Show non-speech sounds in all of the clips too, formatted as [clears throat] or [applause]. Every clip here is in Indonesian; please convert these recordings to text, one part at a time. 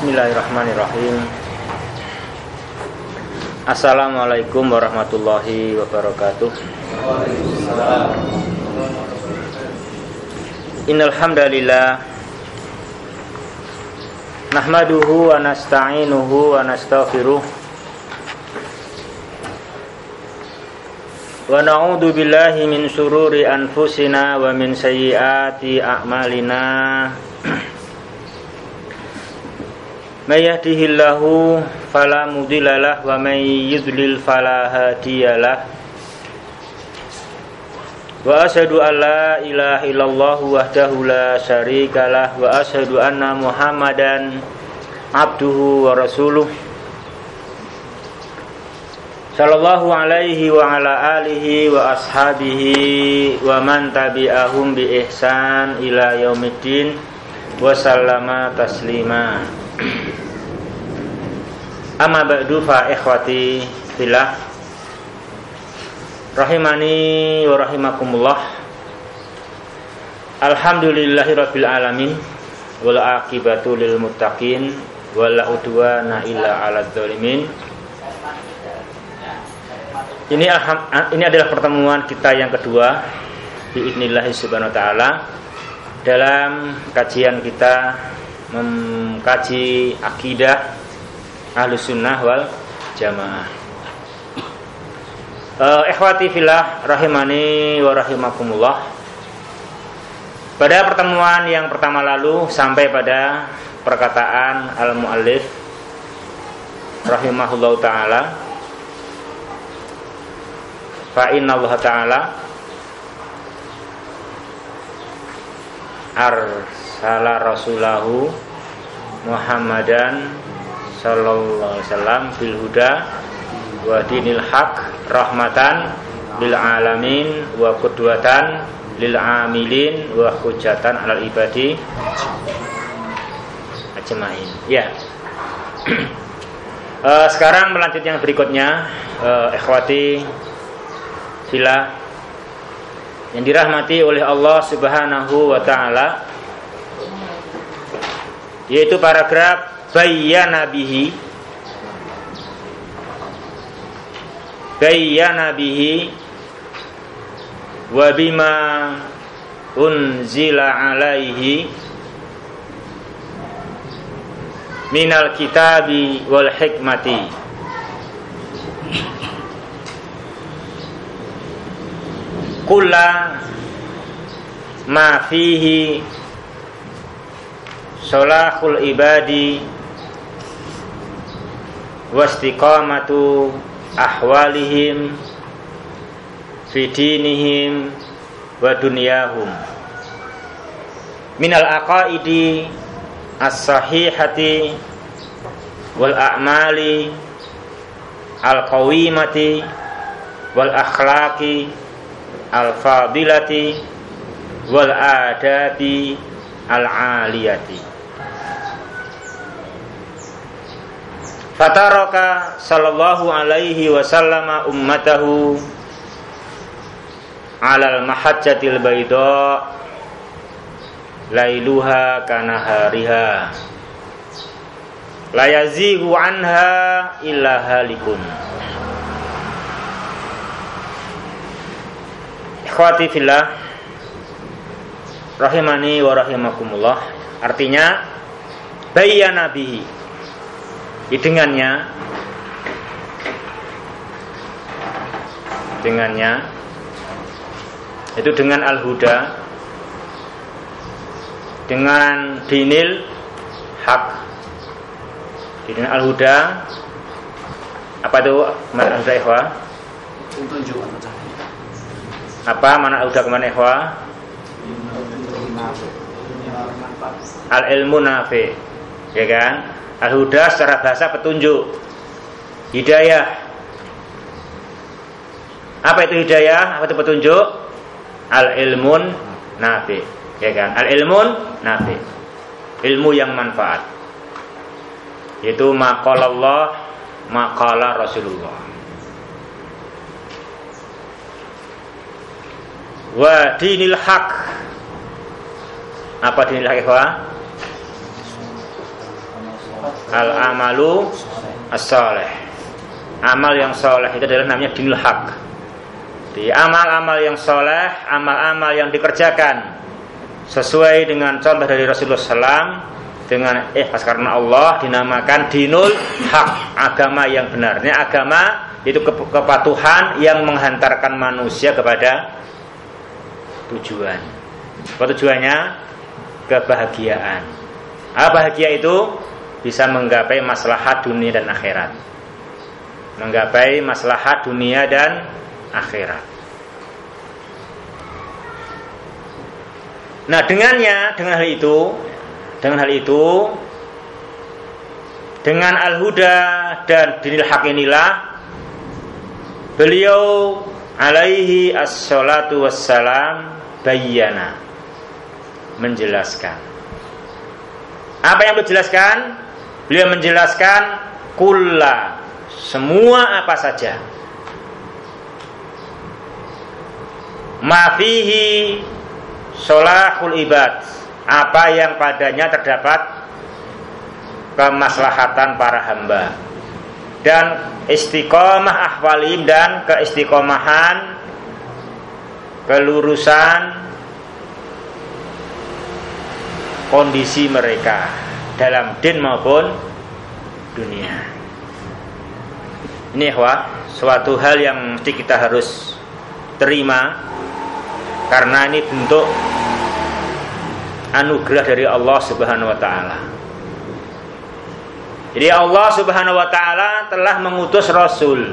Bismillahirrahmanirrahim. Assalamualaikum warahmatullahi wabarakatuh. Innal hamdalillah nahmaduhu wa nasta'inuhu wa nastaghfiruh. Wa na'udzu billahi min sururi anfusina wa min sayyiati a'malina [clears throat] may yahdihillahu fala mudhillalah wa may yudlil fala hadiyalah Wa asyhadu an la ilaha illallah wahdahu la syarikalah wa asyhadu anna Muhammadan abduhu wa rasuluh. Sallallahu alaihi wa ala alihi wa ashabihi wa man tabi'ahum bi ihsan ila yaumiddin wa sallama taslima Amma ba'du fa ikhwati fillah. Rahimani wa rahimakumullah. Alhamdulillahi rabbil alamin. Wal akibatu lil muttaqin. Wala udwana illa ala dhalimin ini, ini adalah pertemuan kita yang kedua Bi'idnillahi subhanahu wa ta'ala Dalam kajian kita Mengkaji akidah Ahlus sunnah wal jamaah uh, ikhwati fillah rahimani wa rahimakumullah. Pada pertemuan yang pertama lalu sampai pada perkataan al-muallif rahimahullah taala fa inna Allah taala arsala rasulahu Muhammadan sallallahu alaihi wasallam bil huda wa dinil haq rahmatan lil alamin wa qudwatan lil amilin wa hujatan alal ibadi ajmain. Ya. uh, [clears throat] sekarang melanjut yang berikutnya uh, ikhwati sila yang dirahmati oleh Allah Subhanahu wa taala yaitu paragraf bayyana bihi bayyana bihi wa bima unzila alaihi minal kitabi wal hikmati. Kulla ma fihi salahul ibadi wastiqamatu ahwalihim fi dinihim wa dunyahum. Minal aqaidi as-sahihati wal a'mali al-qawimati wal akhlaqi al-fadilati wal adabi al-aliyati Fataraka sallallahu alaihi wasallam ummatahu alal mahajjatil bayda lailuha kana hariha la yazihu anha illa halikun. Ikhwati fillah rahimani wa rahimakumullah. Artinya bayyana bihi dengannya dengannya itu dengan al-huda. Dengan dinil hak. Dengan al-huda. Apa itu mana al-huda ikhwa? Apa mana al-huda ke mana ikhwa? Al-ilmu nafi. Ya kan Al-huda secara bahasa petunjuk. Hidayah. Apa itu hidayah? Apa itu petunjuk? Al-ilmun nafi. Ya kan? Al-ilmun nafi. Ilmu yang manfaat. Yaitu maqala Allah, maqala Rasulullah. Wa dinil haq. Apa dinil haq, Al amalu as-saleh. Amal yang soleh itu adalah namanya dinul hak. Di amal-amal yang soleh, amal-amal yang dikerjakan sesuai dengan contoh dari Rasulullah SAW dengan ikhlas karena Allah dinamakan dinul hak agama yang benar. Ini agama itu kepatuhan yang menghantarkan manusia kepada tujuan. Apa tujuannya? Kebahagiaan. Apa bahagia itu? Bisa menggapai maslahat dunia dan akhirat. Menggapai maslahat dunia dan akhirat. Nah, dengannya, dengan hal itu, dengan hal itu, dengan al-huda dan dinil hak inilah beliau alaihi as-salatu wassalam bayyana menjelaskan. Apa yang beliau jelaskan? Beliau menjelaskan kulla. Semua apa saja. Mafihi solahul ibad. Apa yang padanya terdapat? Kemaslahatan para hamba. Dan istiqomah ahwalim dan keistiqomahan kelurusan kondisi mereka dalam din maupun dunia. Ini ya, suatu hal yang mesti kita harus terima karena ini bentuk anugerah dari Allah Subhanahu wa taala. Jadi Allah Subhanahu wa taala telah mengutus rasul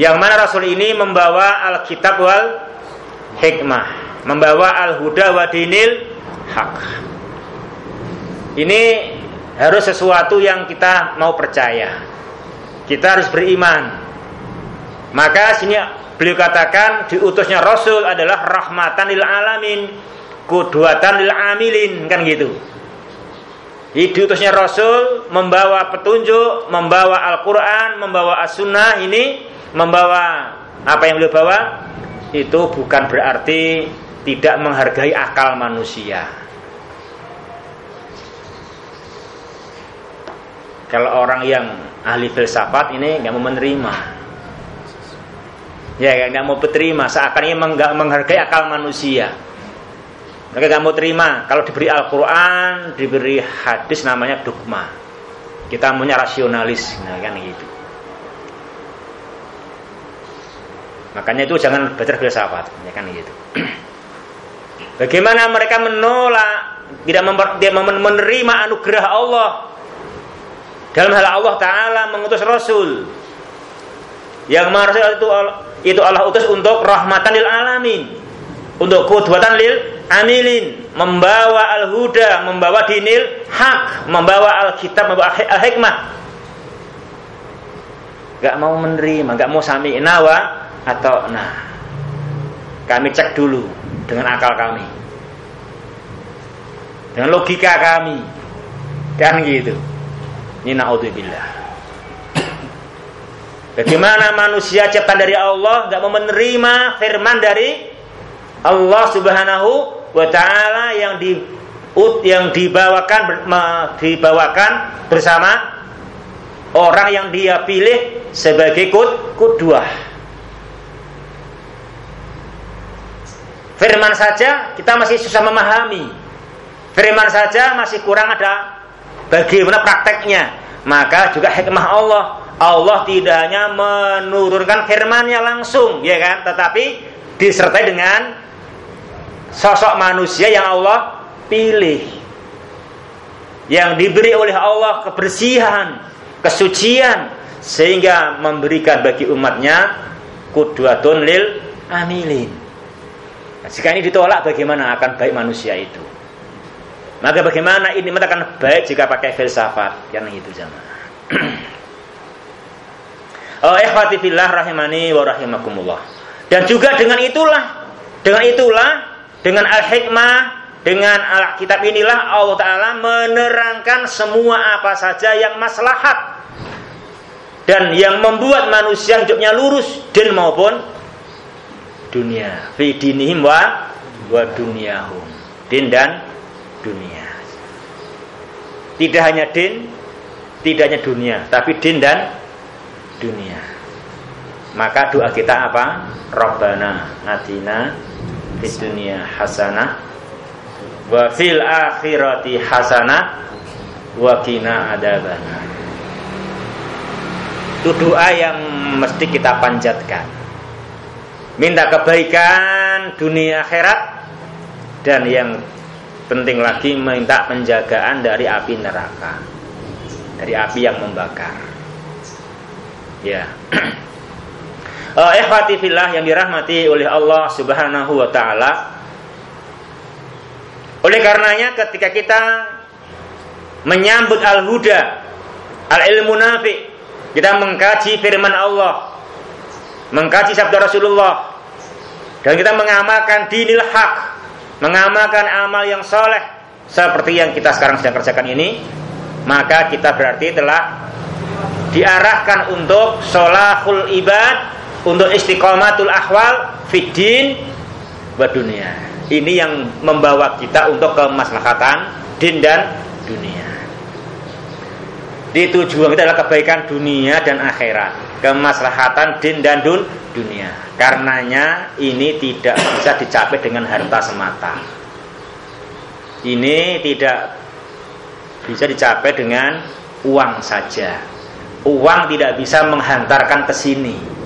yang mana Rasul ini membawa Alkitab wal hikmah, membawa al-huda wa dinil hak. Ini harus sesuatu yang kita mau percaya. Kita harus beriman. Maka sini beliau katakan diutusnya Rasul adalah rahmatan lil alamin, kudwatan lil amilin kan gitu. Diutusnya Rasul membawa petunjuk, membawa Al-Quran, membawa As-Sunnah ini membawa apa yang beliau bawa itu bukan berarti tidak menghargai akal manusia. Kalau orang yang ahli filsafat ini nggak mau menerima, ya nggak mau terima, seakan ini nggak menghargai akal manusia. Mereka nggak mau terima kalau diberi Al-Quran, diberi hadis namanya dogma. Kita punya rasionalis, nah kan gitu. Makanya itu jangan belajar filsafat, ya kan gitu. [clears throat] Bagaimana mereka menolak tidak dia menerima anugerah Allah dalam hal Allah Taala mengutus Rasul. Yang mana Rasul itu itu Allah utus untuk rahmatan lil alamin. Untuk kudwatan lil amilin. Membawa al-huda membawa dinil hak membawa al-kitab membawa al-hikmah. Gak mau menerima gak mau sami nawa atau nah. Kami cek dulu dengan akal kami. Dengan logika kami. Kan gitu ini naudzubillah Bagaimana manusia ciptaan dari Allah nggak mau menerima firman dari Allah Subhanahu wa taala yang di yang dibawakan dibawakan bersama orang yang dia pilih sebagai kud kudwah. Firman saja kita masih susah memahami. Firman saja masih kurang ada bagaimana prakteknya. Maka juga hikmah Allah. Allah tidak hanya menurunkan firmannya langsung, ya kan? Tetapi disertai dengan sosok manusia yang Allah pilih. Yang diberi oleh Allah kebersihan, kesucian sehingga memberikan bagi umatnya kudwatun lil amilin. Nah, jika ini ditolak bagaimana akan baik manusia itu? Maka bagaimana ini akan baik jika pakai filsafat? Karena itu zaman. [clears throat] oh, ikhwati fillah rahimani wa rahimakumullah. Dan juga dengan itulah, dengan itulah, dengan al-hikmah, dengan al-kitab inilah Allah Ta'ala menerangkan semua apa saja yang maslahat dan yang membuat manusia hidupnya lurus dan maupun dunia fi dinihim wa wa dunyahum din dan dunia Tidak hanya din, tidak hanya dunia, tapi din dan dunia. Maka doa kita apa? Rabbana atina fid dunya hasanah wa fil akhirati hasanah wa qina adzabannar. Itu doa yang mesti kita panjatkan. Minta kebaikan dunia akhirat dan yang penting lagi minta penjagaan dari api neraka. Dari api yang membakar. Ya. uh, [clears throat] ikhwati fillah yang dirahmati oleh Allah Subhanahu wa taala. Oleh karenanya ketika kita menyambut al-huda, al-ilmu nafi, kita mengkaji firman Allah, mengkaji sabda Rasulullah, dan kita mengamalkan dinil hak, mengamalkan amal yang soleh seperti yang kita sekarang sedang kerjakan ini, maka kita berarti telah diarahkan untuk solahul ibad untuk istiqomatul ahwal fiddin wa dunia. Ini yang membawa kita untuk kemaslahatan din dan dunia. Di tujuan kita adalah kebaikan dunia dan akhirat, kemaslahatan din dan dun dunia. Karenanya ini tidak bisa dicapai dengan harta semata. Ini tidak bisa dicapai dengan uang saja. Uang tidak bisa menghantarkan ke sini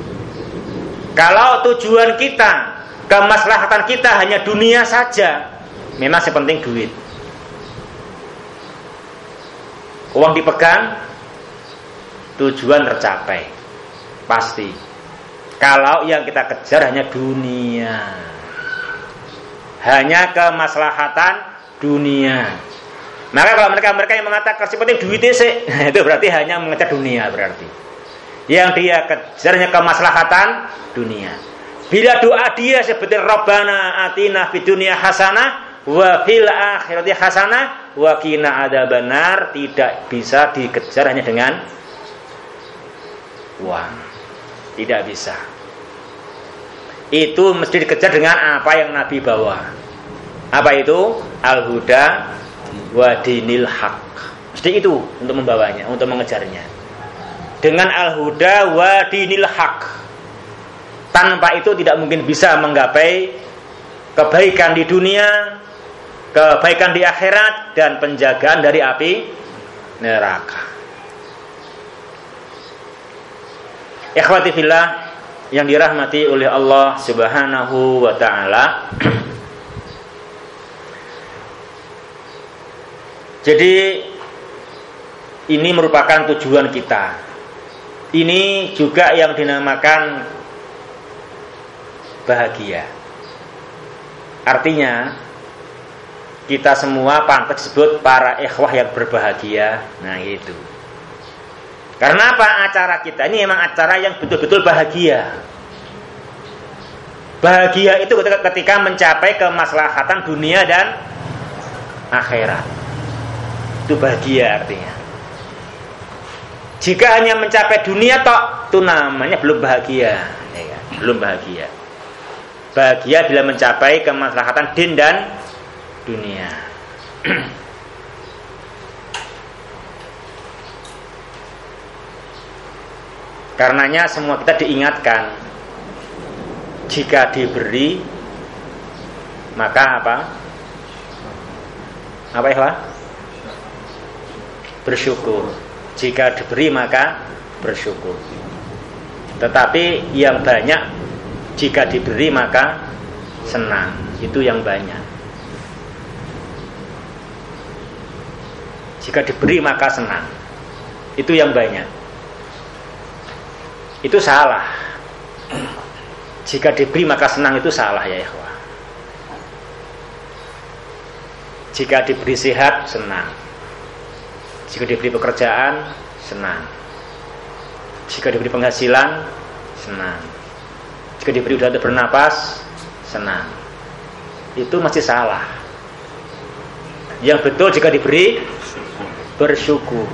kalau tujuan kita, kemaslahatan kita hanya dunia saja, memang sepenting duit. Uang dipegang, tujuan tercapai. Pasti. Kalau yang kita kejar hanya dunia. Hanya kemaslahatan dunia. Maka kalau mereka-mereka yang mengatakan sepenting duit sih, [laughs] itu berarti hanya mengejar dunia berarti. Yang dia kejarnya kemaslahatan dunia. Bila doa dia seperti Rabbana atina fid dunya hasanah wa fil akhirati hasanah wa qina benar tidak bisa dikejar hanya dengan uang. Tidak bisa. Itu mesti dikejar dengan apa yang Nabi bawa. Apa itu? Al-huda wa dinil haq. Mesti itu untuk membawanya, untuk mengejarnya dengan al-huda wa dinil haq. Tanpa itu tidak mungkin bisa menggapai kebaikan di dunia, kebaikan di akhirat dan penjagaan dari api neraka. Ikhwati fillah yang dirahmati oleh Allah Subhanahu wa taala. Jadi ini merupakan tujuan kita ini juga yang dinamakan bahagia. Artinya kita semua pantas disebut para ikhwah yang berbahagia. Nah, itu. Karena apa? Acara kita ini memang acara yang betul-betul bahagia. Bahagia itu ketika mencapai kemaslahatan dunia dan akhirat. Itu bahagia artinya. Jika hanya mencapai dunia tok, itu namanya belum bahagia, ya, kan? belum bahagia. Bahagia bila mencapai kemaslahatan din dan dunia. [clears throat] Karenanya semua kita diingatkan jika diberi maka apa? Apa ya? Bersyukur jika diberi maka bersyukur. Tetapi yang banyak jika diberi maka senang. Itu yang banyak. Jika diberi maka senang. Itu yang banyak. Itu salah. Jika diberi maka senang itu salah ya ikhwah. Jika diberi sehat senang jika diberi pekerjaan, senang. Jika diberi penghasilan, senang. Jika diberi udara bernapas, senang. Itu masih salah. Yang betul jika diberi bersyukur.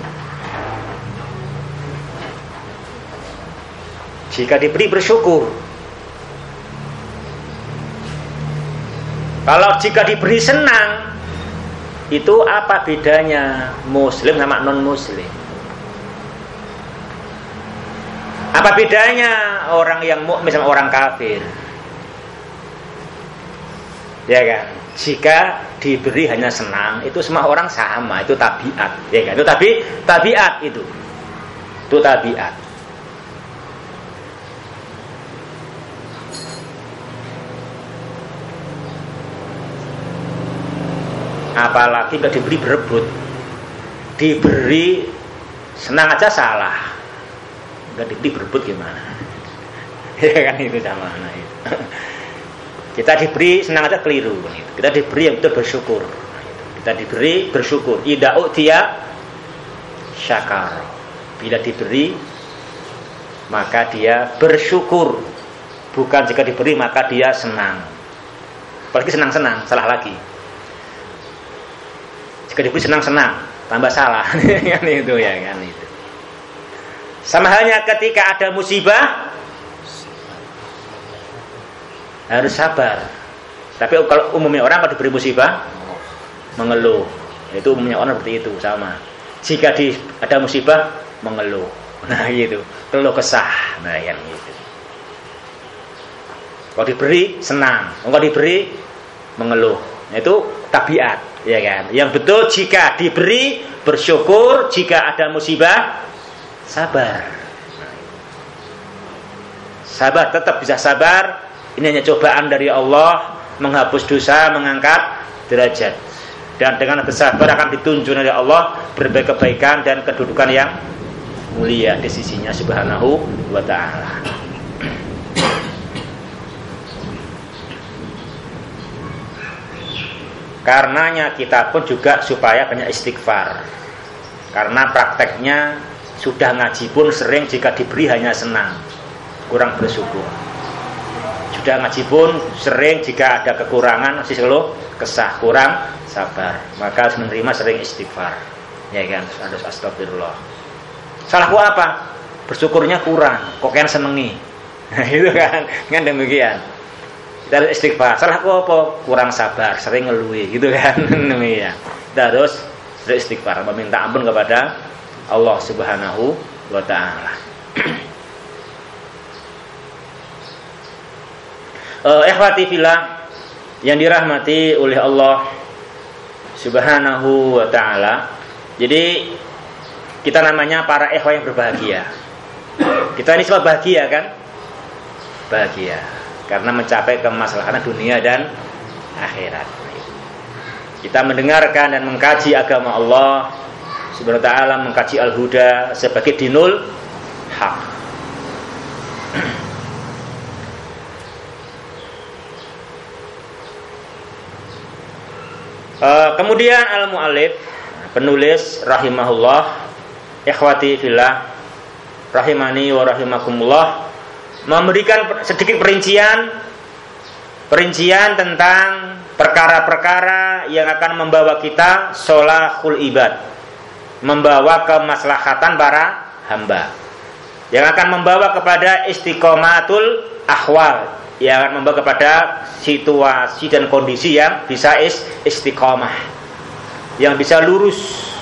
Jika diberi bersyukur. Kalau jika diberi senang, itu apa bedanya muslim sama non muslim apa bedanya orang yang mukmin sama orang kafir ya kan? Jika diberi hanya senang itu semua orang sama itu tabiat. Ya kan? Itu tapi tabiat itu. Itu tabiat. Apalagi nggak diberi berebut. Diberi senang aja salah. Nggak diberi berebut gimana? [laughs] Ya kan? Itu sama nah, itu. [laughs] kita diberi senang aja keliru. Kita diberi yang betul bersyukur. Kita diberi bersyukur. Ida dia syakar. Bila diberi maka dia bersyukur. Bukan jika diberi maka dia senang. Apalagi senang-senang salah lagi. Jika diberi senang-senang, tambah salah. [laughs] kan itu ya kan itu. Sama halnya ketika ada musibah harus sabar. Tapi kalau umumnya orang kalau diberi musibah mengeluh. Itu umumnya orang seperti itu sama. Jika di, ada musibah mengeluh. [laughs] Nah gitu, keluh kesah. Nah yang itu. Kalau diberi senang, kalau diberi mengeluh. Nah, itu tabiat ya kan yang betul jika diberi bersyukur jika ada musibah sabar sabar tetap bisa sabar ini hanya cobaan dari Allah menghapus dosa mengangkat derajat dan dengan bersabar akan ditunjuk oleh Allah berbagai kebaikan dan kedudukan yang mulia di sisinya subhanahu wa ta'ala Karenanya kita pun juga supaya banyak istighfar. Karena prakteknya sudah ngaji pun sering jika diberi hanya senang, kurang bersyukur. Sudah ngaji pun sering jika ada kekurangan masih selalu kesah, kurang sabar. Maka harus menerima sering istighfar. Ya kan, harus astagfirullah. Salahku apa? Bersyukurnya kurang, kok kan senengi. Nah, [laughs] itu kan, kan demikian. Kita harus istighfar. Salah aku apa? Kurang sabar. Sering ngeluhi. Gitu kan? [laughs] Ya kita harus istighfar. Meminta ampun kepada Allah Subhanahu wa taala [clears throat] uh, ikhwati fillah yang dirahmati oleh Allah Subhanahu wa taala jadi kita namanya para ikhwah yang berbahagia kita ini semua bahagia kan bahagia karena mencapai kemaslahatan dunia dan akhirat. Kita mendengarkan dan mengkaji agama Allah Subhanahu wa taala mengkaji al-huda sebagai dinul hak. Uh, kemudian al-muallif penulis rahimahullah ikhwati fillah rahimani wa rahimakumullah memberikan sedikit perincian perincian tentang perkara-perkara yang akan membawa kita solahul ibad membawa kemaslahatan para hamba yang akan membawa kepada istiqomatul ahwal yang akan membawa kepada situasi dan kondisi yang bisa istiqomah yang bisa lurus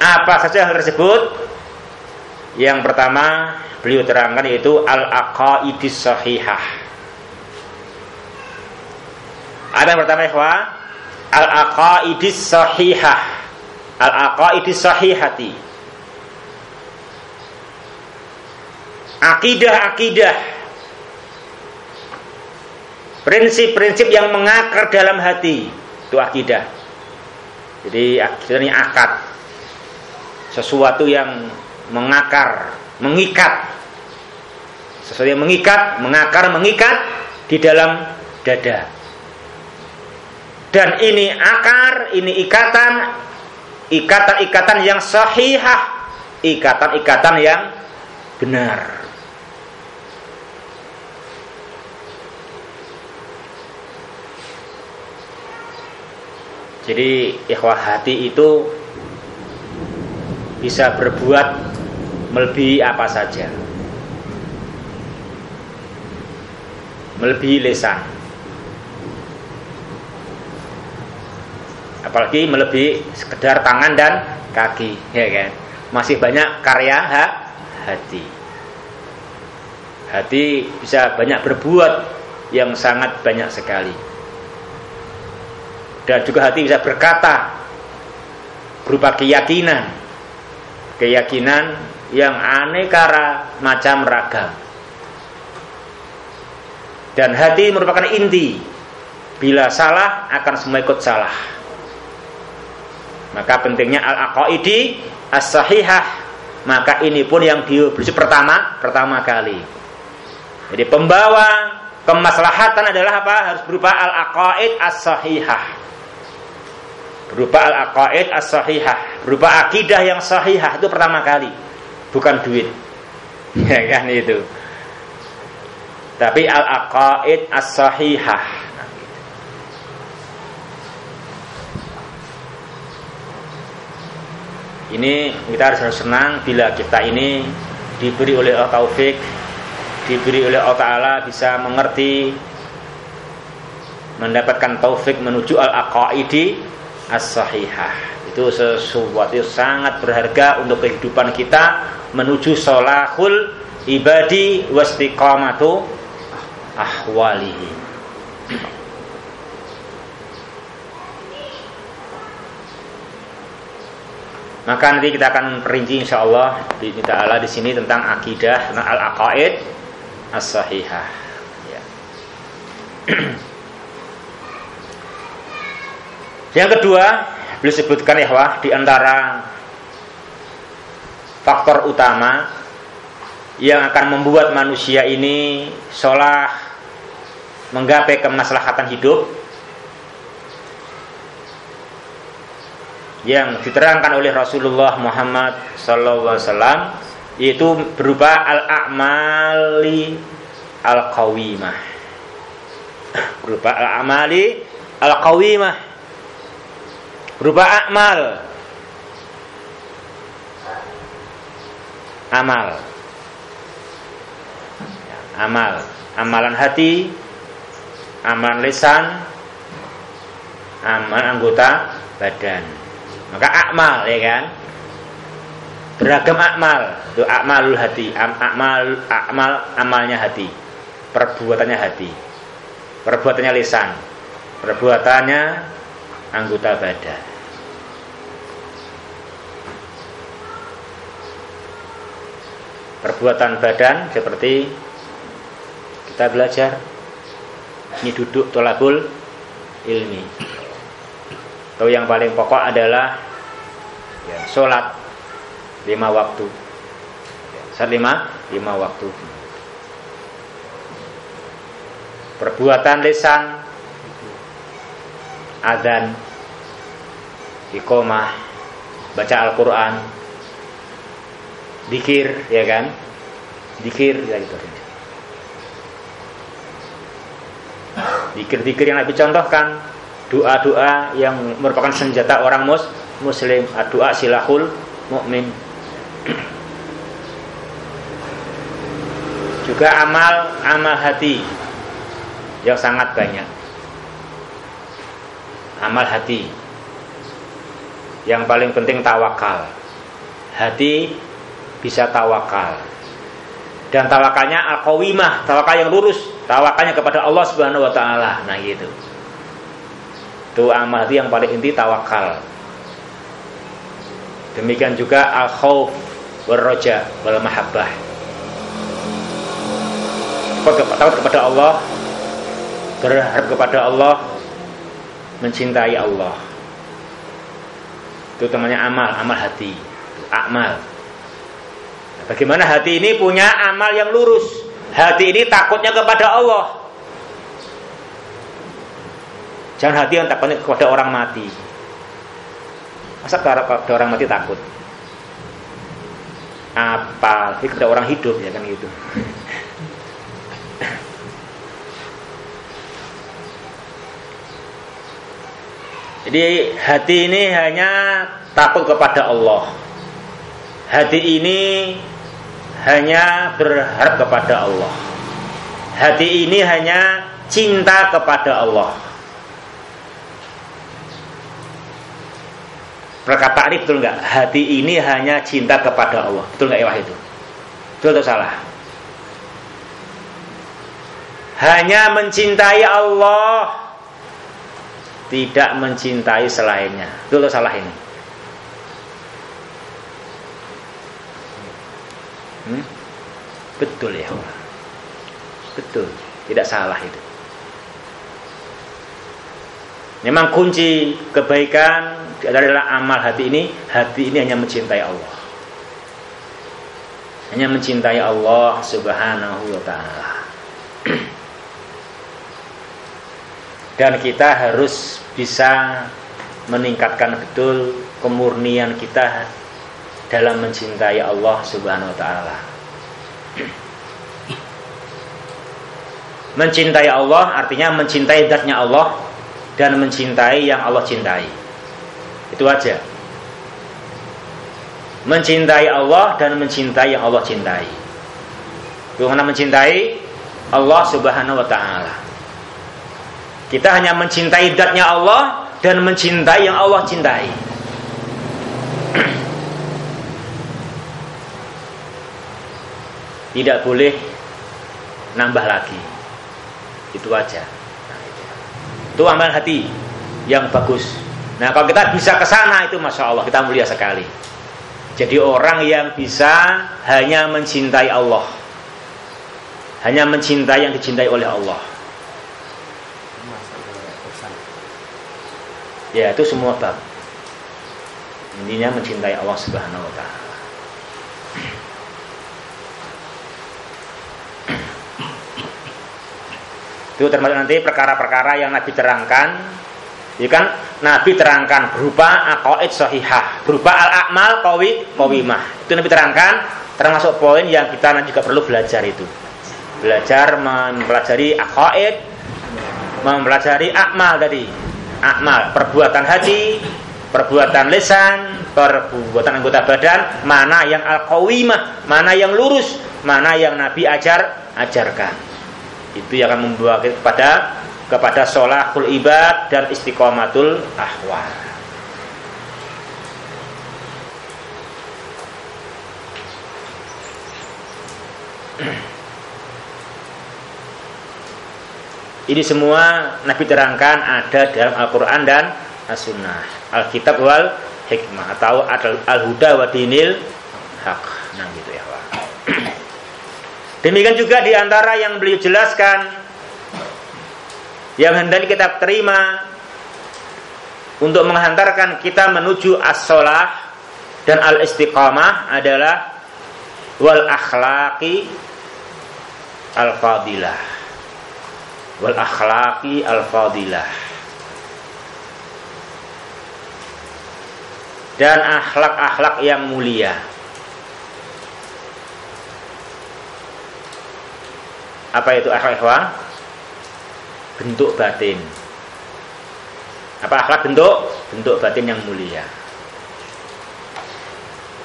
apa saja hal tersebut yang pertama beliau terangkan yaitu al-aqaidis sahihah. Ada yang pertama ikhwah, al-aqaidis sahihah. Al-aqaidis sahihati. Akidah-akidah prinsip-prinsip yang mengakar dalam hati itu akidah. Jadi ini akad sesuatu yang mengakar mengikat sesuatu yang mengikat, mengakar, mengikat di dalam dada. Dan ini akar, ini ikatan, ikatan-ikatan yang sahihah, ikatan-ikatan yang benar. Jadi ikhwah hati itu bisa berbuat melebihi apa saja. Melebihi lesan apalagi melebihi sekedar tangan dan kaki ya kan? Masih banyak karya ha, hati. Hati bisa banyak berbuat yang sangat banyak sekali dan juga hati bisa berkata berupa keyakinan keyakinan yang aneka macam ragam dan hati merupakan inti bila salah akan semua ikut salah maka pentingnya al-aqaidi as-sahihah. Maka ini pun yang diuji pertama pertama kali. Jadi pembawa kemaslahatan adalah apa? Harus berupa al-aqaid as-sahihah. Berupa al-aqaid as-sahihah, berupa akidah yang sahihah itu pertama kali. Bukan duit. [laughs] Ya kan itu. Tapi al-aqaid as-sahihah Ini kita harus senang bila kita ini diberi oleh Allah Taufik, diberi oleh Allah Taala bisa mengerti, mendapatkan taufik menuju al-aqaidi as-sahihah. Itu sesuatu yang sangat berharga untuk kehidupan kita menuju solahul ibadi wastiqamatu ahwalihi. Maka nanti kita akan perinci insya Allah di Taala di sini tentang akidah, tentang al-aqaid as-sahihah. Ya. [clears throat] Yang kedua, beliau sebutkan ya wah di antara faktor utama yang akan membuat manusia ini sholah menggapai kemaslahatan hidup yang diterangkan oleh Rasulullah Muhammad SAW yaitu berupa al-a'mali al-qawimah. Berupa al-amali al-qawimah berupa amal. Amal. Amal. Amalan hati. Amalan lisan. Amalan anggota badan. Maka akmal ya kan? Beragam akmal itu akmalul hati. Akmal akmal amalnya hati. Perbuatannya hati. Perbuatannya lisan. Perbuatannya anggota badan perbuatan badan seperti kita belajar ini duduk tolakul ilmi. Atau yang paling pokok adalah sholat lima waktu. Sholat lima lima waktu. Perbuatan lisan azan ikomah baca Al-Quran dikir ya kan? Dikir ya gitu dikir-dikir yang Nabi contohkan doa-doa yang merupakan senjata orang mus muslim. Doa silahul mukmin juga amal amal hati. Yang sangat banyak. Amal hati. Yang paling penting tawakal. Hati bisa tawakal dan tawakalnya al-qawimah tawakal yang lurus tawakalnya kepada Allah Subhanahu wa taala nah gitu Doa amal hati yang paling inti tawakal. Demikian juga al khawf wal wal mahabbah. Takut kepada Allah, berharap kepada Allah, mencintai Allah. Itu namanya amal, amal hati. Amal. Bagaimana hati ini punya amal yang lurus? Hati ini takutnya kepada Allah. Jangan hati yang takutnya kepada orang mati. Masa kepada orang mati takut? Apa? Tapi kepada orang hidup ya kan gitu. [laughs] Jadi hati ini hanya takut kepada Allah. Hati ini hanya berharap kepada Allah. Hati ini hanya cinta kepada Allah. perkataan ini betul nggak? Hati ini hanya cinta kepada Allah. Betul nggak ya itu? Betul atau salah? Hanya mencintai Allah, tidak mencintai selainnya. Betul atau salah ini? Hmm? Betul ya Betul, tidak salah itu. Memang kunci kebaikan adalah amal hati ini, hati ini hanya mencintai Allah. Hanya mencintai Allah Subhanahu wa taala. [clears throat] Dan kita harus bisa meningkatkan betul kemurnian kita dalam mencintai Allah Subhanahu wa taala. Mencintai Allah artinya mencintai zatnya Allah dan mencintai yang Allah cintai. Itu aja. Mencintai Allah dan mencintai yang Allah cintai. Bagaimana mencintai Allah Subhanahu wa taala. Kita hanya mencintai zatnya Allah dan mencintai yang Allah cintai. Tidak boleh nambah lagi. Itu aja. Itu amal hati yang bagus. Nah, kalau kita bisa ke sana itu masya Allah kita mulia sekali. Jadi orang yang bisa hanya mencintai Allah, hanya mencintai yang dicintai oleh Allah. Ya itu semua bab. Intinya mencintai Allah Subhanahu Wa Taala. Itu termasuk nanti perkara-perkara yang Nabi terangkan. Ya kan Nabi terangkan berupa aqaid sahihah, berupa al-a'mal qawi qawimah. Itu Nabi terangkan termasuk poin yang kita nanti juga perlu belajar itu. Belajar mempelajari aqaid, mempelajari akmal tadi. Akmal, perbuatan hati, perbuatan lisan, perbuatan anggota badan, mana yang al-qawimah, mana yang lurus, mana yang Nabi ajar ajarkan itu yang akan membawa kepada kepada sholahul ibad dan istiqomatul ahwal. [clears throat] Ini semua Nabi terangkan ada dalam Al-Quran dan As-Sunnah. Al-Kitab wal Hikmah Atau Al-Huda wa Dinil Haq. Nah gitu ya [clears throat] Demikian juga di antara yang beliau jelaskan yang hendak kita terima untuk menghantarkan kita menuju as-solah dan al-istiqamah adalah wal akhlaqi al-fadilah. Wal akhlaqi al-fadilah. Dan akhlak-akhlak yang mulia Apa itu akhlak ikhwan? Bentuk batin. Apa akhlak bentuk? Bentuk batin yang mulia.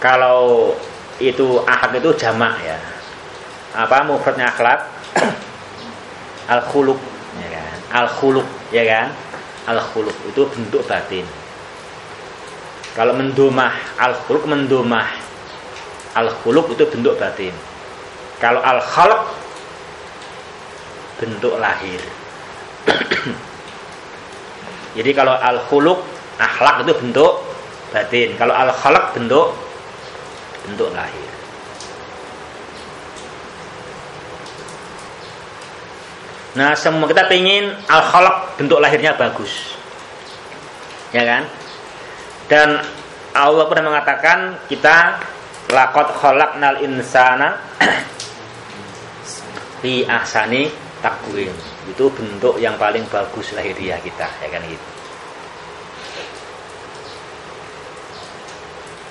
Kalau itu akhlak itu jamak ya. Apa mufradnya akhlak? [coughs] al khuluk ya kan? Al khuluk ya kan? Al khuluk itu bentuk batin. Kalau mendomah al khuluk mendomah al khuluk itu bentuk batin. Kalau al khalq bentuk lahir. Jadi kalau al khuluq akhlak itu bentuk batin. Kalau al khalaq bentuk bentuk lahir. Nah, semua kita ingin al khalaq bentuk lahirnya bagus. Ya kan? Dan Allah pernah mengatakan kita lakot khalaqnal insana [clears throat] fi ahsani takwim itu bentuk yang paling bagus lahiriah kita ya kan gitu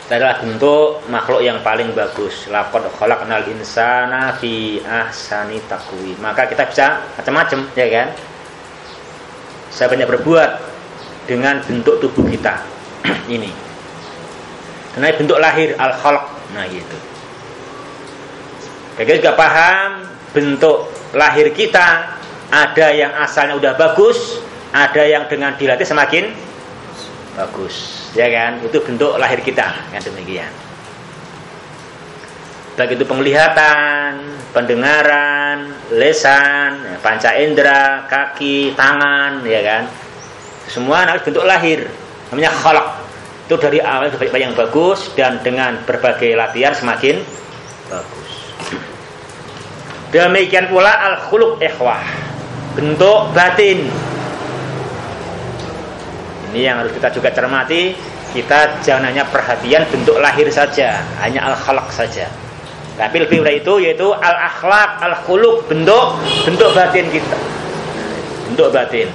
Itu adalah bentuk makhluk yang paling bagus. Laqad khalaqnal insana fi ahsani takwim. Maka kita bisa macam-macam, ya kan? Saya banyak berbuat dengan bentuk tubuh kita. [clears throat] Ini. Karena bentuk lahir al-khalq. Nah, gitu. Kita juga paham bentuk lahir kita ada yang asalnya udah bagus, ada yang dengan dilatih semakin bagus. ya kan? Itu bentuk lahir kita, kan demikian. Baik itu penglihatan, pendengaran, lesan, panca indera, kaki, tangan, ya kan? Semua harus bentuk lahir. Namanya khalaq. Itu dari awal yang bagus dan dengan berbagai latihan semakin bagus. Demikian pula al-khuluq ikhwah. Bentuk batin. Ini yang harus kita juga cermati. Kita jangan hanya perhatian bentuk lahir saja, hanya al-khalaq saja. Tapi lebih dari itu yaitu al-akhlak, al-khuluq, bentuk bentuk batin kita. Bentuk batin.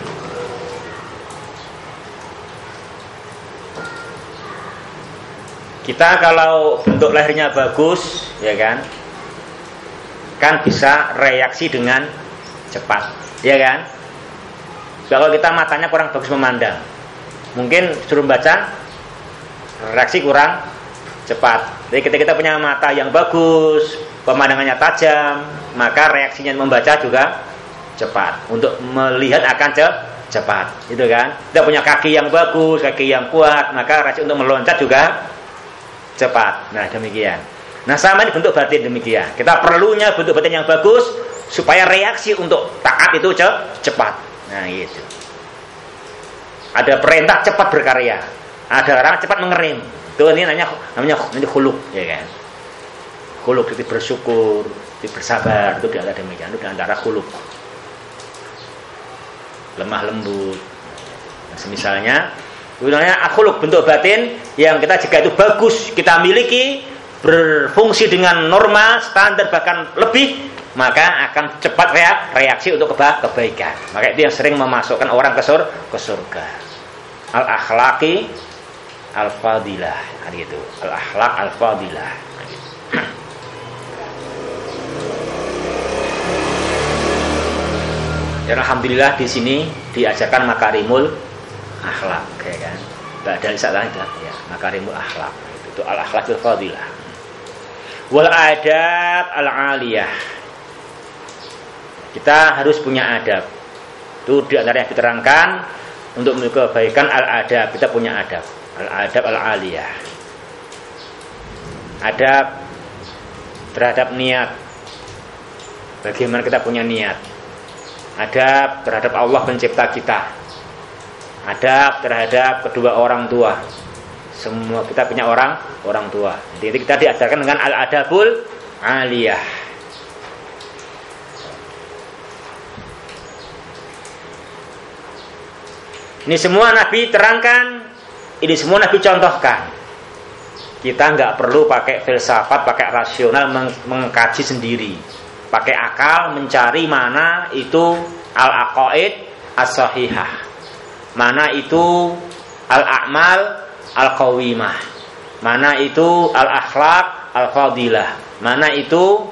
Kita kalau bentuk lahirnya bagus, ya kan? Kan bisa reaksi dengan cepat, ya kan? Kalau kita matanya kurang bagus memandang, mungkin suruh baca reaksi kurang cepat. Jadi ketika kita punya mata yang bagus, pemandangannya tajam, maka reaksinya membaca juga cepat. Untuk melihat akan cepat, gitu kan? Kita punya kaki yang bagus, kaki yang kuat, maka reaksi untuk meloncat juga cepat. Nah, demikian. Nah sama ini bentuk batin demikian. Kita perlunya bentuk batin yang bagus supaya reaksi untuk taat itu cepat. Nah gitu. Ada perintah cepat berkarya. Ada orang cepat mengerim. Itu ini namanya namanya ini khuluk ya kan. Khuluk itu bersyukur, itu bersabar, itu di antara demikian, itu di antara khuluk. Lemah lembut. Nah, semisalnya, Sebenarnya akhuluk bentuk batin yang kita jika itu bagus kita miliki berfungsi dengan norma standar bahkan lebih maka akan cepat reaksi untuk keba kebaikan. Maka itu yang sering memasukkan orang ke, sur ke surga. Al akhlaki al fadilah kan gitu. Al akhlak al fadilah Dan alhamdulillah di sini diajarkan makarimul akhlak ya kan. Dari saat itu ya, makarimul akhlak. Itu al akhlakul fadilah wal adab al aliyah kita harus punya adab. Itu di antara yang diterangkan untuk kebaikan al adab kita punya adab. Al adab al aliyah adab terhadap niat. Bagaimana kita punya niat? Adab terhadap Allah pencipta kita. Adab terhadap kedua orang tua semua kita punya orang orang tua. Jadi kita diajarkan dengan al-adabul aliyah. Ini semua Nabi terangkan, ini semua Nabi contohkan. Kita nggak perlu pakai filsafat, pakai rasional meng mengkaji sendiri. Pakai akal mencari mana itu al-aqaid as-sahihah. Mana itu al-a'mal al-qawimah. Mana itu al-akhlak al-fadilah. Mana itu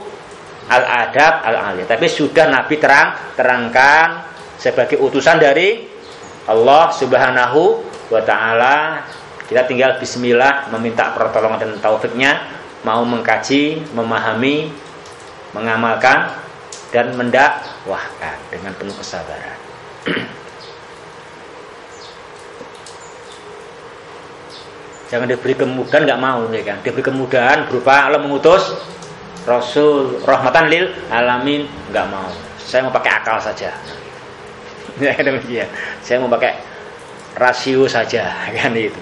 al-adab al-aliyah. Tapi sudah Nabi terang terangkan sebagai utusan dari Allah Subhanahu wa taala. Kita tinggal bismillah meminta pertolongan dan taufiknya mau mengkaji, memahami, mengamalkan dan mendakwahkan dengan penuh kesabaran. [clears throat] Jangan diberi kemudahan nggak mau ya kan. Diberi kemudahan berupa Allah mengutus Rasul rahmatan lil alamin nggak mau. Saya mau pakai akal saja. [laughs] Ya demikian. Saya mau pakai rasio saja [laughs] kan itu.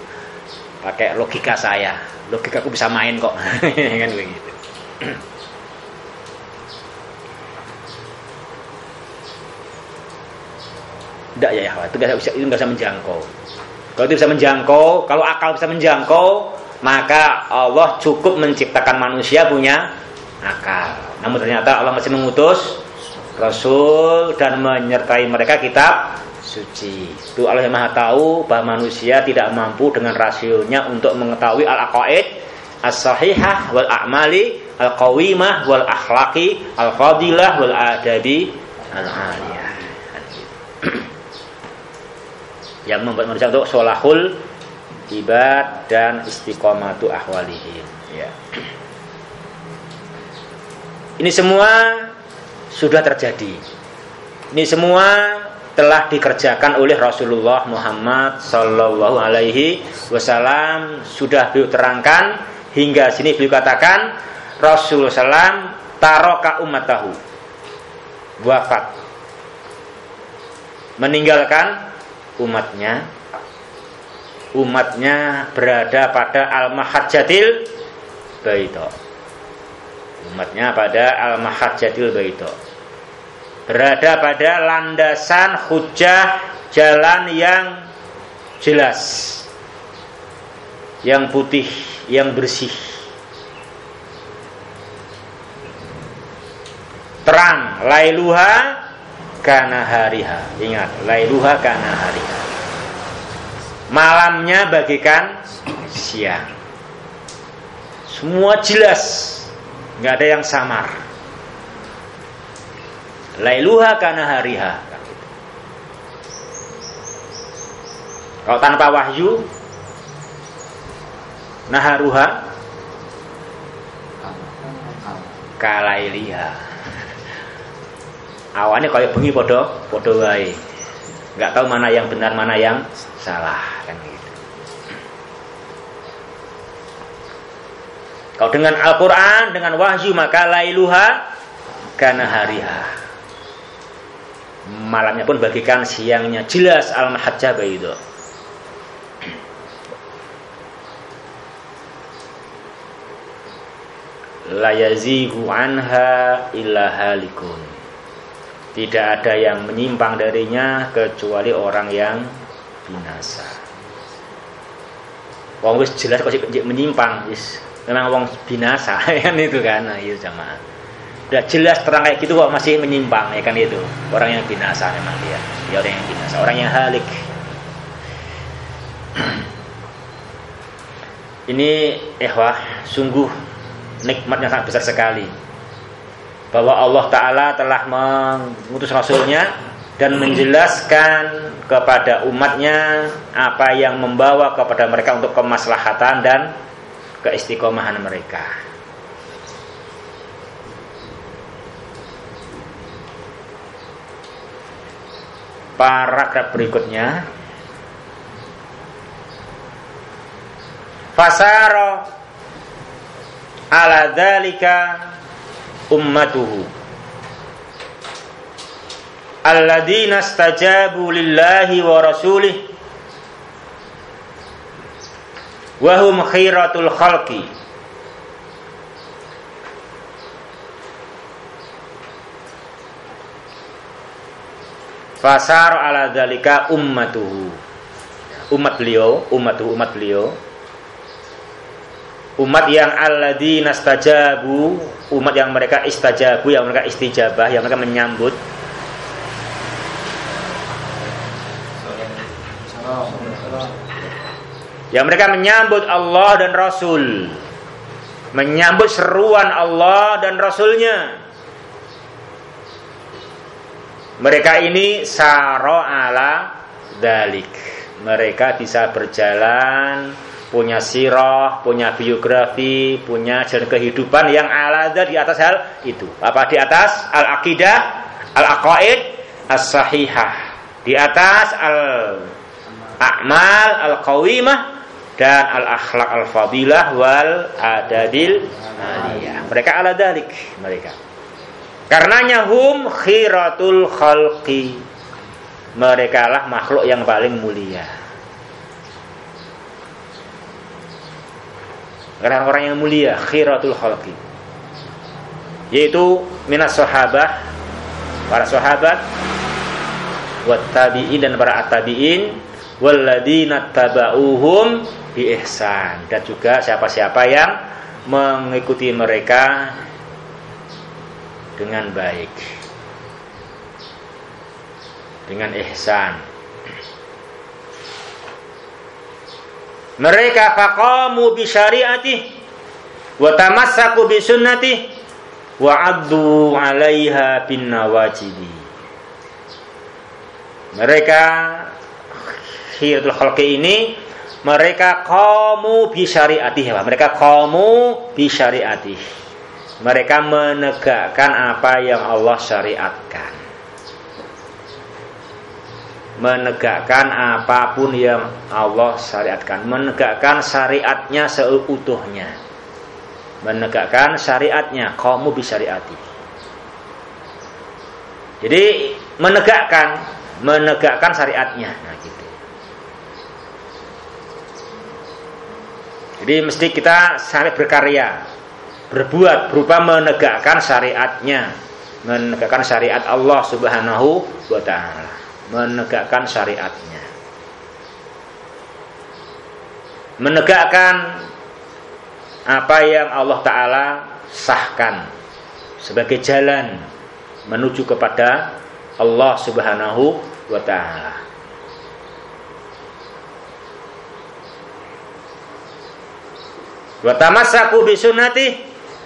Pakai logika saya. Logika aku bisa main kok. [laughs] kan begitu. Tidak ya, ya, itu nggak bisa, bisa menjangkau. Kalau itu bisa menjangkau, kalau akal bisa menjangkau, maka Allah cukup menciptakan manusia punya akal. Namun ternyata Allah masih mengutus Rasul dan menyertai mereka kitab suci. Itu Allah yang Maha tahu bahwa manusia tidak mampu dengan rasionya untuk mengetahui al-aqaid as-sahihah wal a'mali al-qawimah wal akhlaqi al-fadilah wal adabi al-aliyah yang membuat manusia untuk solahul ibad dan istiqomatu ahwalihim ya. Ini semua sudah terjadi. Ini semua telah dikerjakan oleh Rasulullah Muhammad Sallallahu Alaihi Wasallam sudah beliau terangkan hingga sini beliau katakan Rasulullah SAW taroka tahu wafat meninggalkan umatnya umatnya berada pada al-mahajjatil baito umatnya pada al-mahajjatil baito berada pada landasan hujah jalan yang jelas yang putih yang bersih. Terang lailuha karena hariha. Ingat lailuha karena hariha. Malamnya bagikan siang. Semua jelas. Nggak ada yang samar. Lailuha karena hariha. Kalau tanpa wahyu naharuha kalailiha awannya kayak bengi podo podo wae. Nggak tahu mana yang benar mana yang salah kan gitu. Kalau dengan Al-Quran dengan wahyu maka lailuha karena hariha. Malamnya pun bagikan siangnya jelas al-mahajjah itu la yazihu anha illa halikun tidak ada yang menyimpang darinya kecuali orang yang binasa. Wong wis jelas kok menyimpang, wis memang wong binasa [laughs] kan itu kan, nah, itu jamaah. Udah jelas terang kayak gitu kok masih menyimpang ya kan itu. Orang yang binasa memang dia. Dia orang yang binasa, orang yang halik. [clears throat] Ini ehwah sungguh nikmat yang sangat besar sekali bahwa Allah Ta'ala telah mengutus Rasulnya dan menjelaskan kepada umatnya apa yang membawa kepada mereka untuk kemaslahatan dan keistiqomahan mereka. Paragraf berikutnya Fasaro ala dalika ummatuhu. Alladzina stajabu lillahi wa rasulih. Wa hum khairatul khalqi. Fasar ala dalika ummatuhu. Umat beliau ummatuhu umat beliau. Umat yang alladzi nastajabu umat yang mereka istajabu yang mereka istijabah yang mereka menyambut. Yang mereka menyambut Allah dan Rasul. Menyambut seruan Allah dan Rasulnya. Mereka ini saro ala dalik. Mereka bisa berjalan punya sirah, punya biografi, punya jalan kehidupan yang alada di atas hal itu. Apa di atas al-aqidah, al-aqaid, as-sahihah. Di atas al-a'mal, al-qawimah dan al-akhlak al-fadilah wal adadil. Mereka ala dalik mereka. Karenanya hum khiratul khalqi. Mereka lah makhluk yang paling mulia. Orang-orang yang mulia khiratul khalqi. Yaitu minas sahabah para sahabat wat tabi'in dan para at-tabi'in walladzina tabauhum bi ihsan. Dan juga siapa-siapa yang mengikuti mereka dengan baik. Dengan ihsan Mereka faqamu bi syariatih wa tamassaku bi sunnatih wa addu 'alaiha bin nawajibi. Mereka khiratul khalqi ini mereka qamu bi syariatih. Mereka qamu bi syariatih. Mereka menegakkan apa yang Allah syariatkan. Menegakkan apa pun yang Allah syariatkan, menegakkan syariatnya seutuhnya. Menegakkan syariatnya, kamu bisyariati. Jadi menegakkan, menegakkan syariatnya. Nah, gitu. Jadi mesti kita sangat berkarya, berbuat berupa menegakkan syariatnya, menegakkan syariat Allah Subhanahu wa taala menegakkan syariatnya. Menegakkan apa yang Allah Ta'ala sahkan sebagai jalan menuju kepada Allah Subhanahu wa Ta'ala. Wa tamassaku bisunati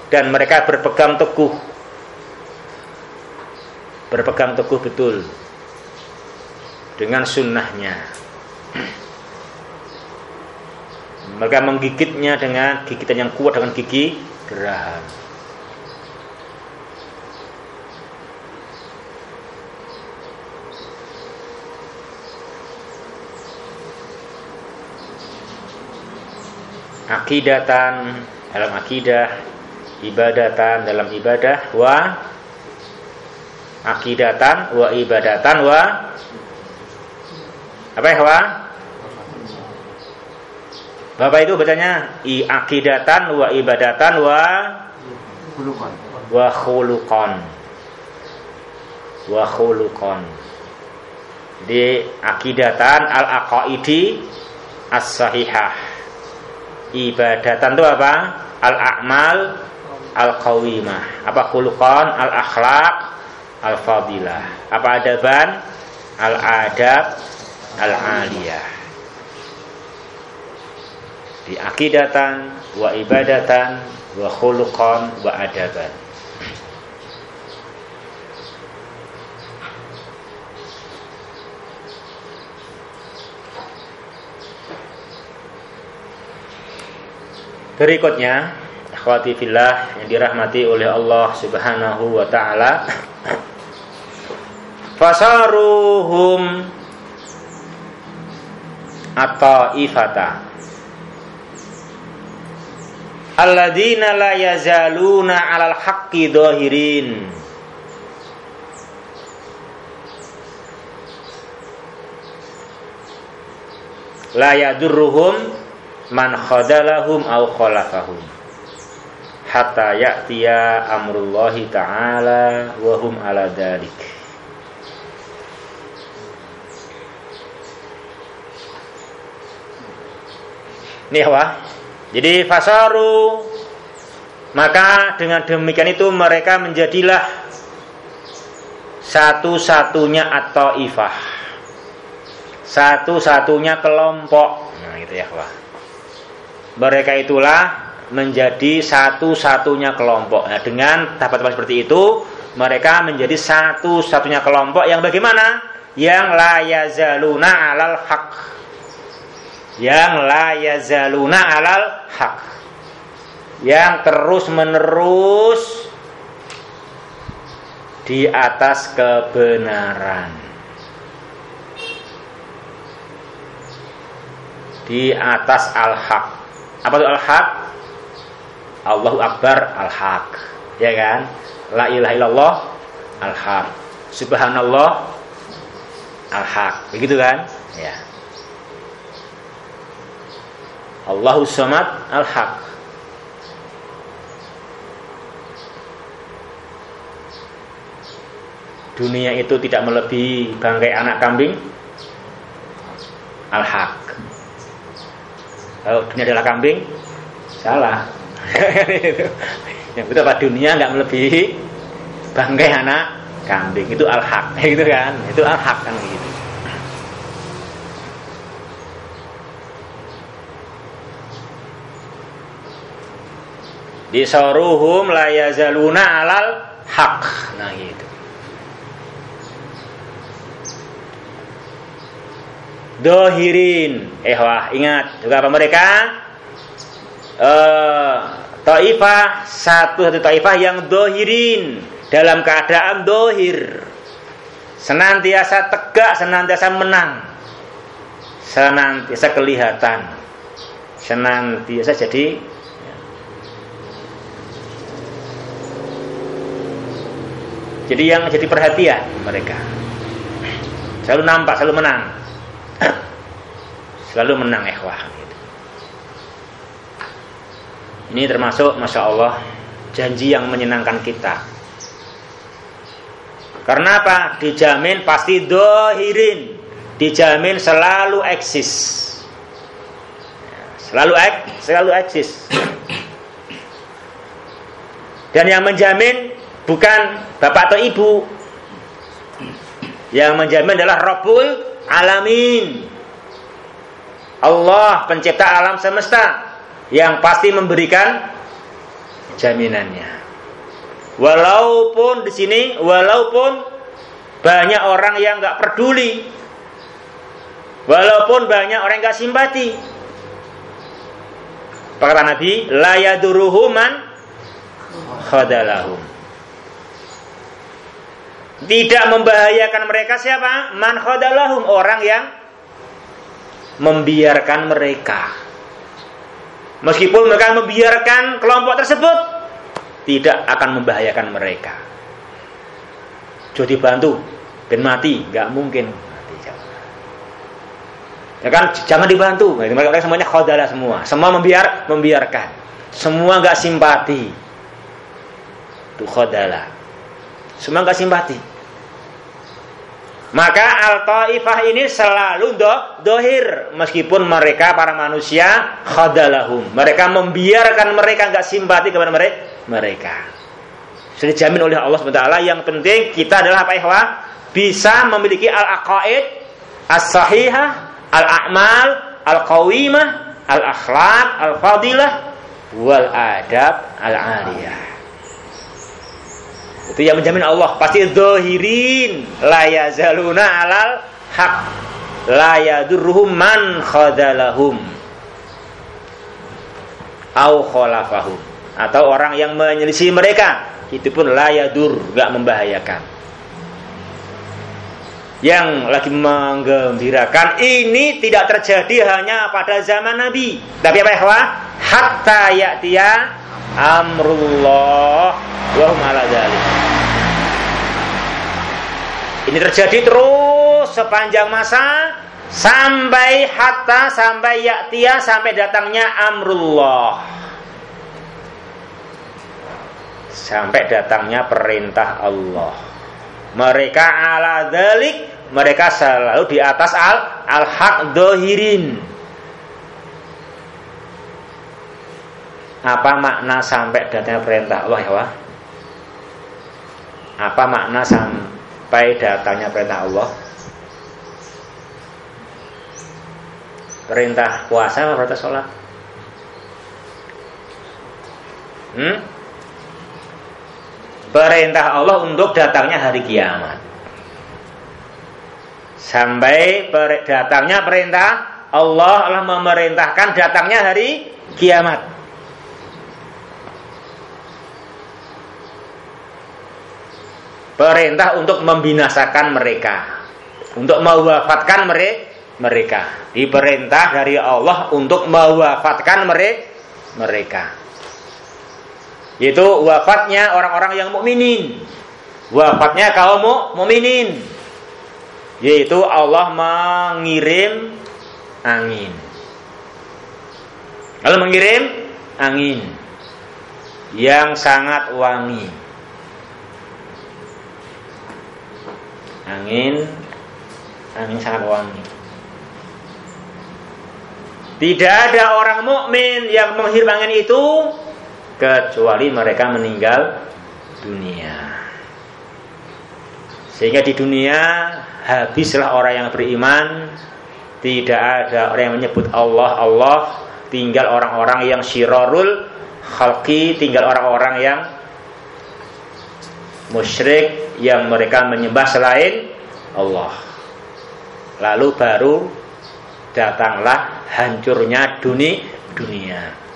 dan mereka berpegang teguh. Berpegang teguh betul dengan sunnahnya. Mereka menggigitnya dengan gigitan yang kuat dengan gigi geraham. Akidatan dalam akidah, ibadatan dalam ibadah, wa akidatan wa ibadatan wa apa ya? Bapak itu bacanya i akidatan wa ibadatan wa khuluqan. Wa khuluqan. Wa khuluqan. Di akidatan al aqaidi as-sahihah. Ibadatan itu apa? Al a'mal al qawimah. Apa khuluqan? Al akhlaq al fadilah. Apa adaban? Al adab al-aliyah di akidatan wa ibadatan wa khuluqan wa adaban Berikutnya, akhwati fillah yang dirahmati oleh Allah Subhanahu wa taala. [coughs] Fasaruhum atau ifata alladzina la yazaluna 'alal haqqi dhahirin. La yadurruhum man khadalahum aw khalafahum. Hatta ya'tiya amrullahi ta'ala wa hum ala dalik Ini apa? Jadi fasaru maka dengan demikian itu mereka menjadilah satu-satunya atau ifah. Satu-satunya kelompok. Nah, gitu ya, Wah. Mereka itulah menjadi satu-satunya kelompok. Nah, dengan tahap-tahap seperti itu, mereka menjadi satu-satunya kelompok yang bagaimana? Yang la yazaluna alal haq yang la yazaluna alal haq. Yang terus menerus di atas kebenaran. Di atas al-haq. Apa itu al-haq? Allahu Akbar al-haq. Ya kan? La ilaha illallah al-haq. Subhanallah al-haq. Begitu kan? Ya Allahu Samad Al-Haq. Dunia itu tidak melebihi bangkai anak kambing Al-Haq. Kalau dunia adalah kambing, salah. [laughs] Yang betul apa dunia nggak melebihi bangkai anak kambing itu al-haq, [laughs] gitu kan? Itu al-haq kan gitu. Disaruhum la yazaluna alal haq. Nah gitu. Dohirin. Eh wah, ingat juga apa mereka? Uh, taifah satu satu taifah yang dohirin dalam keadaan dohir senantiasa tegak, senantiasa menang, senantiasa kelihatan, senantiasa jadi jadi yang jadi perhatian mereka selalu nampak, selalu menang, [clears throat] selalu menang ikhwah. Ini termasuk masya Allah janji yang menyenangkan kita karena apa? Dijamin pasti dohirin. Dijamin selalu eksis. Selalu ek, selalu eksis. [clears throat] Dan yang menjamin bukan bapak atau ibu. Yang menjamin adalah Rabbul Alamin. Allah pencipta alam semesta yang pasti memberikan jaminannya. Walaupun di sini, walaupun banyak orang yang nggak peduli, walaupun banyak orang nggak simpati. Kata Nabi, la yaduruhuman khadalahum. Tidak membahayakan mereka siapa? Man khadalahum, orang yang membiarkan mereka. Meskipun mereka membiarkan kelompok tersebut, tidak akan membahayakan mereka. Jadi bantu, ben mati, nggak mungkin. Ya kan, jangan dibantu. Mereka semuanya khodalah semua. Semua membiar, membiarkan. Semua nggak simpati. Itu khodalah. Semua nggak simpati. Maka al-taifah ini selalu do, dohir meskipun mereka para manusia khadalahum. Mereka membiarkan mereka nggak simpati kepada mereka mereka. Sudah dijamin oleh Allah SWT. Yang penting kita adalah apa ikhwah? Bisa memiliki al-aqaid, as-sahihah, al-a'mal, al-qawimah, al-akhlaq, al-fadilah, wal adab al-aliyah. Itu yang menjamin Allah. Pasti dohirin la yazaluna alal haq. La yadurruhum man khadalahum. Au khalafahum. Atau orang yang menyelisih mereka. Itu pun layadur gak membahayakan yang lagi menggembirakan ini tidak terjadi hanya pada zaman Nabi. Tapi apa ya hatta ya'tiya amrullah wa ini terjadi terus sepanjang masa sampai hatta sampai ya'tiya sampai datangnya amrullah. Sampai datangnya perintah Allah. Mereka ala dalik, mereka selalu di atas al al haq dohirin. Apa makna sampai datangnya perintah Allah ya? Apa makna sampai datangnya perintah Allah? Perintah puasa atau perintah sholat? Hmm? Perintah Allah untuk datangnya hari kiamat. Sampai per, datangnya perintah Allah Allah memerintahkan datangnya hari kiamat. Perintah untuk membinasakan mereka, untuk mewafatkan mereka. Diperintah dari Allah untuk mewafatkan mereka yaitu wafatnya orang-orang yang mukminin. Wafatnya kaum mukminin. Yaitu Allah mengirim angin. Allah mengirim angin yang sangat wangi. Angin angin sangat wangi. Tidak ada orang mukmin yang menghirup angin itu kecuali mereka meninggal dunia. Sehingga di dunia habislah orang yang beriman, tidak ada orang yang menyebut Allah Allah, tinggal orang-orang yang syirarul khalqi, tinggal orang-orang yang musyrik yang mereka menyembah selain Allah. Lalu baru datanglah hancurnya dunia dunia.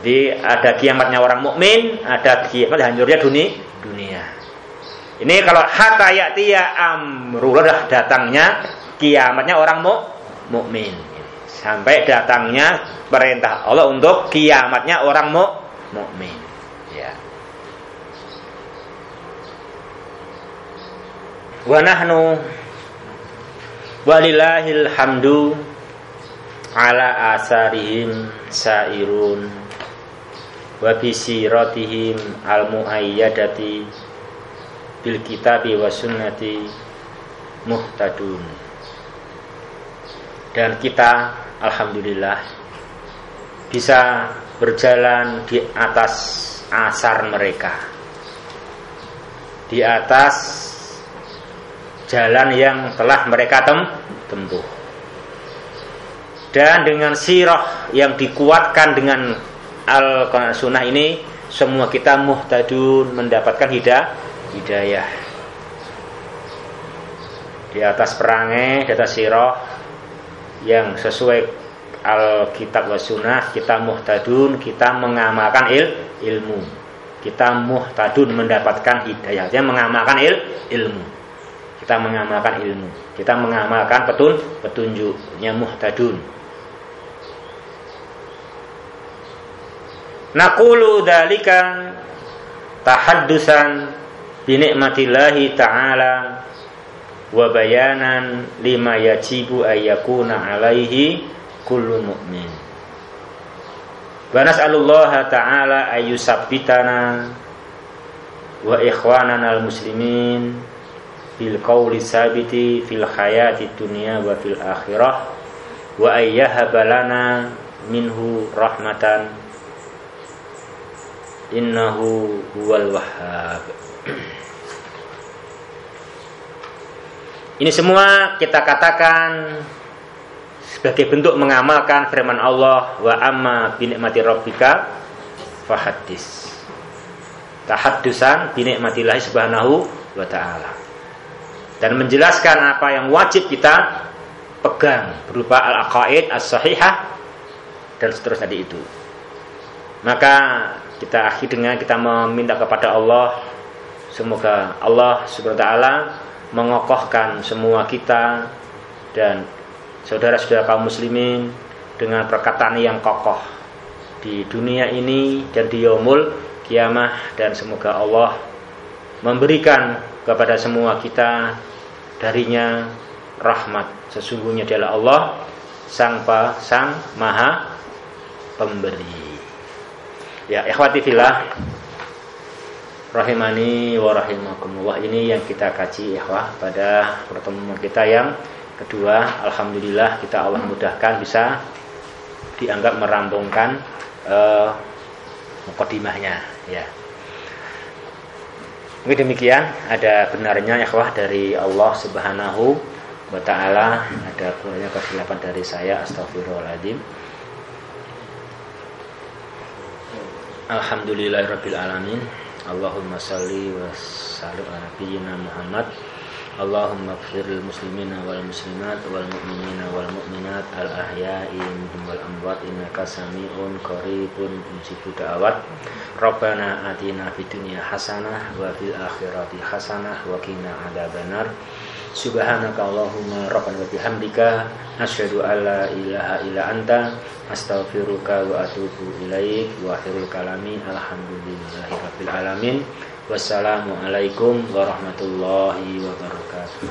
Jadi ada kiamatnya orang mukmin, ada kiamat hancurnya dunia. dunia. Ini kalau hatta ya'tiya amrullah datangnya kiamatnya orang mu mukmin. Sampai datangnya perintah Allah untuk kiamatnya orang mu mukmin. Ya. Wa nahnu walillahil hamdu ala asarihim sairun wa bisiratihim al muayyadati bil kitabi wa sunnati muhtadun. Dan kita alhamdulillah bisa berjalan di atas asar mereka. Di atas jalan yang telah mereka tem tempuh. Dan dengan sirah yang dikuatkan dengan al sunnah ini semua kita muhtadun mendapatkan hidayah hidayah. Di atas perangai di atas sirah yang sesuai Alkitab wa sunnah kita muhtadun kita mengamalkan il, ilmu. Kita muhtadun mendapatkan hidayah. Yang mengamalkan il, ilmu. Kita mengamalkan ilmu. Kita mengamalkan petun petunjuknya muhtadun Nakulu dalika tahaddusan binikmatillahi ta'ala wa bayanan lima yajibu ayyakuna alaihi kullu mu'min. Wa nas'alullaha ta'ala ayyusabbitana wa ikhwanana al-muslimin bil qawli sabiti fil hayati dunya wa fil akhirah wa ayyahabalana minhu rahmatan innahu huwal wahhab. Ini semua kita katakan sebagai bentuk mengamalkan firman Allah wa amma binikmati rabbika fahaddis tahaddusan binikmatillahi subhanahu wa ta'ala. Dan menjelaskan apa yang wajib kita pegang berupa al-aqaid as-sahihah dan seterusnya itu maka kita akhir dengan kita meminta kepada Allah semoga Allah Subhanahu wa mengokohkan semua kita dan saudara-saudara kaum muslimin dengan perkataan yang kokoh di dunia ini dan di yaumul kiamah. Dan semoga Allah memberikan kepada semua kita darinya rahmat. Sesungguhnya adalah Allah sang pa, sang maha pemberi Ya, ikhwati fillah rahimani wa rahimakumullah. Ini yang kita kaji ikhwah pada pertemuan kita yang kedua. Alhamdulillah kita Allah mudahkan bisa dianggap merampungkan uh, mukadimahnya ya. Mungkin demikian ada benarnya ikhwah dari Allah Subhanahu wa taala, ada kurangnya kesilapan dari saya astagfirullahaladzim. Alhamdulillahirabbil alamin. Allahumma salli wa sallim ala nabiyyina Muhammad. Allahumma ighfir lil muslimina wal muslimat wal mu'minina wal mu'minat al ahya'i minhum wal amwat innaka sami'un qaribun mujibu da'awat. Rabbana atina fid dunya hasanah wa fil akhirati hasanah wa qina adzabannar. Subhanaka Allahumma rabbana wa bihamdika asyhadu an la ilaha illa anta astaghfiruka wa atubu ilaik wa akhirul kalami alhamdulillahi rabbil alamin. Wassalamualaikum warahmatullahi wabarakatuh.